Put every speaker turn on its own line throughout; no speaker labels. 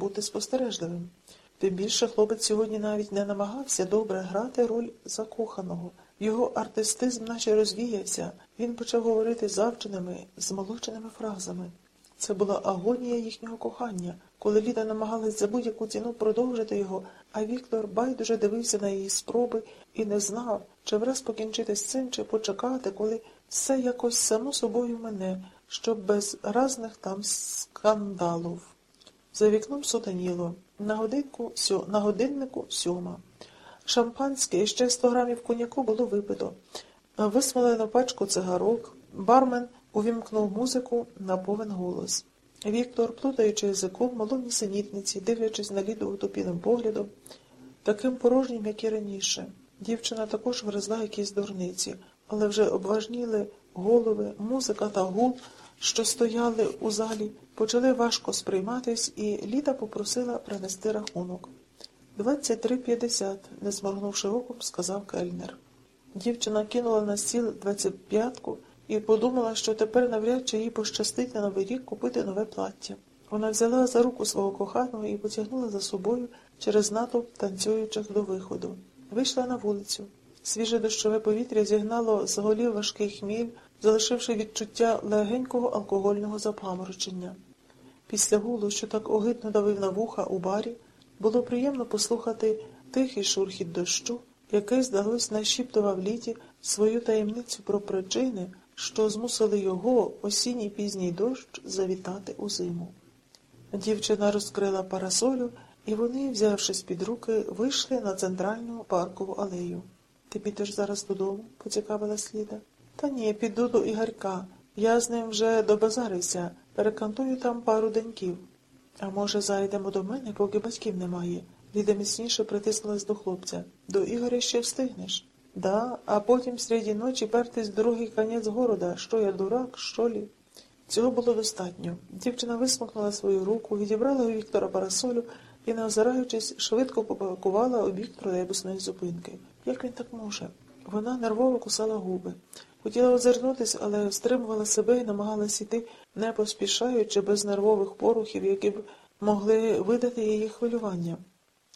бути спостережливим. Тим більше хлопець сьогодні навіть не намагався добре грати роль закоханого. Його артистизм наче розвіявся, він почав говорити завченими, змолоченими фразами. Це була агонія їхнього кохання, коли Ліда намагалась за будь-яку ціну продовжити його, а Віктор байдуже дивився на її спроби і не знав, чи враз покінчити з цим, чи почекати, коли все якось само собою мене, щоб без разних там скандалів. За вікном сутеніло. На годинку сьо... на годиннику сьома. Шампанське і ще 100 грамів коньяку було випито. Висмолено пачку цигарок. Бармен увімкнув музику на повен голос. Віктор, плутаючи язиком, мало нісенітниці, дивлячись на ліду утопіним поглядом, таким порожнім, як і раніше. Дівчина також врезла якісь дурниці, але вже обважніли голови, музика та гул, що стояли у залі, почали важко сприйматись, і Ліда попросила принести рахунок. Двадцять три п'ятдесят, не зморгнувши оком, сказав кельнер. Дівчина кинула на стіл двадцять п'ятку і подумала, що тепер навряд чи їй пощастить на новий рік купити нове плаття. Вона взяла за руку свого коханого і потягнула за собою через натовп танцюючих до виходу. Вийшла на вулицю. Свіже дощове повітря зігнало з голів важкий хміль, залишивши відчуття легенького алкогольного запаморочення. Після гулу, що так огидно давив на вуха у барі, було приємно послухати тихий шурхіт дощу, який, здалось, нашіптував літі свою таємницю про причини, що змусили його осінній пізній дощ завітати у зиму. Дівчина розкрила парасолю, і вони, взявшись під руки, вийшли на центральну паркову алею. Ти підеш зараз додому? поцікавилась Ліда. Та ні, піду до Ігорька. Я з ним вже добазарився, перекантую там пару деньків. А може, зайдемо до мене, поки батьків немає. Ліда міцніше притиснулась до хлопця. До Ігоря ще встигнеш. Да, а потім середі ночі пертись в другий конець города. Що я дурак, що лі? Цього було достатньо. Дівчина висмокнула свою руку, відібрала у Віктора парасолю і, не озираючись, швидко попакувала у бік тролейбусної зупинки. Як він так може? Вона нервово кусала губи. Хотіла озирнутися, але стримувала себе і намагалась іти, не поспішаючи без нервових порухів, які б могли видати її хвилювання.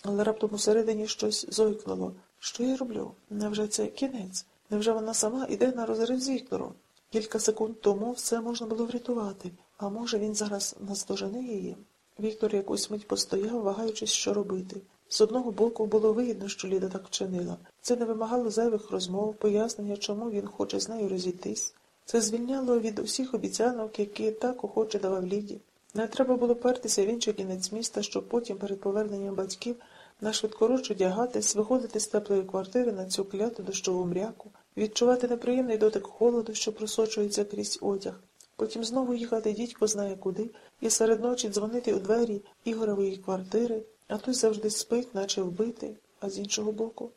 Але раптом усередині щось зойкнуло. Що я роблю? Невже це кінець? Невже вона сама іде на розрив з Віктором? Кілька секунд тому все можна було врятувати, а може він зараз наздожене її? Віктор якусь мить постояв, вагаючись, що робити. З одного боку було вигідно, що Ліда так вчинила. Це не вимагало зайвих розмов, пояснення, чому він хоче з нею розійтись. Це звільняло від усіх обіцянок, які так охоче давав Ліді. Не треба було пертися в інший кінець міста, щоб потім перед поверненням батьків на швидкоруч одягатись, виходити з теплої квартири на цю кляту дощову мряку, відчувати неприємний дотик холоду, що просочується крізь одяг, потім знову їхати дідько знає куди, і серед ночі дзвонити у двері Ігорової квартири, а той завжди спить, наче вбитий, а з іншого боку.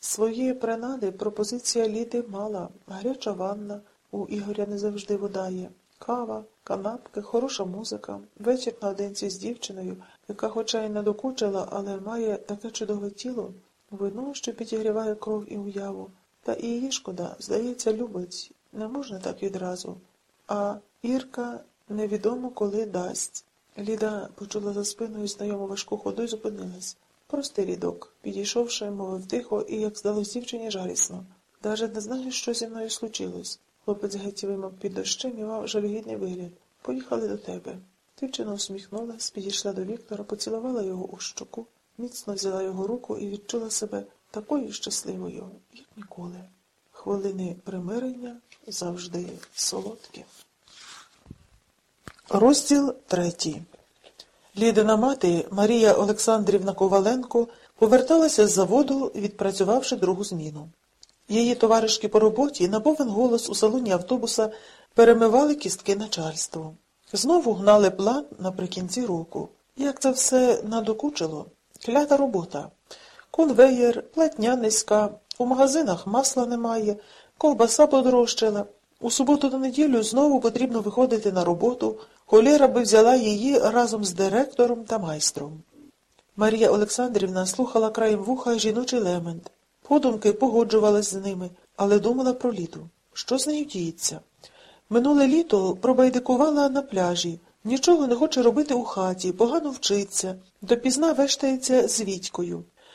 Свої принади пропозиція Ліди мала, гаряча ванна, у Ігоря не завжди вода є, кава, канапки, хороша музика, вечір наодинці з дівчиною, яка хоча й не докучила, але має таке чудове тіло, вино, що підігріває кров і уяву. Та і її шкода, здається, любить. Не можна так відразу. А Ірка невідомо коли дасть. Ліда почула за спиною знайому важку ходу і зупинилась. Простий рідок, підійшовши, мовив тихо і, як здалось дівчині, жарісно. Даже не знаю, що зі мною случилось. Хлопець геть вимок під дощем і мав жалюгідний вигляд. Поїхали до тебе. Дівчина усміхнулась, підійшла до Віктора, поцілувала його у щоку, міцно взяла його руку і відчула себе такою щасливою, як ніколи. Хвилини примирення завжди солодкі. Розділ третій. Лідина мати Марія Олександрівна Коваленко поверталася з заводу, відпрацювавши другу зміну. Її товаришки по роботі на повен голос у салоні автобуса перемивали кістки начальству. Знову гнали план наприкінці року. Як це все надокучило? Клята робота. Конвеєр, платня низька, у магазинах масла немає, ковбаса подорожчала. У суботу та неділю знову потрібно виходити на роботу. Холєра би взяла її разом з директором та майстром. Марія Олександрівна слухала краєм вуха жіночий лемент. Подумки погоджувалась з ними, але думала про літу. Що з нею діється? Минуле літо пробайдикувала на пляжі, Нічого не хоче робити у хаті, погано вчиться, допізна вештається з Вітькою.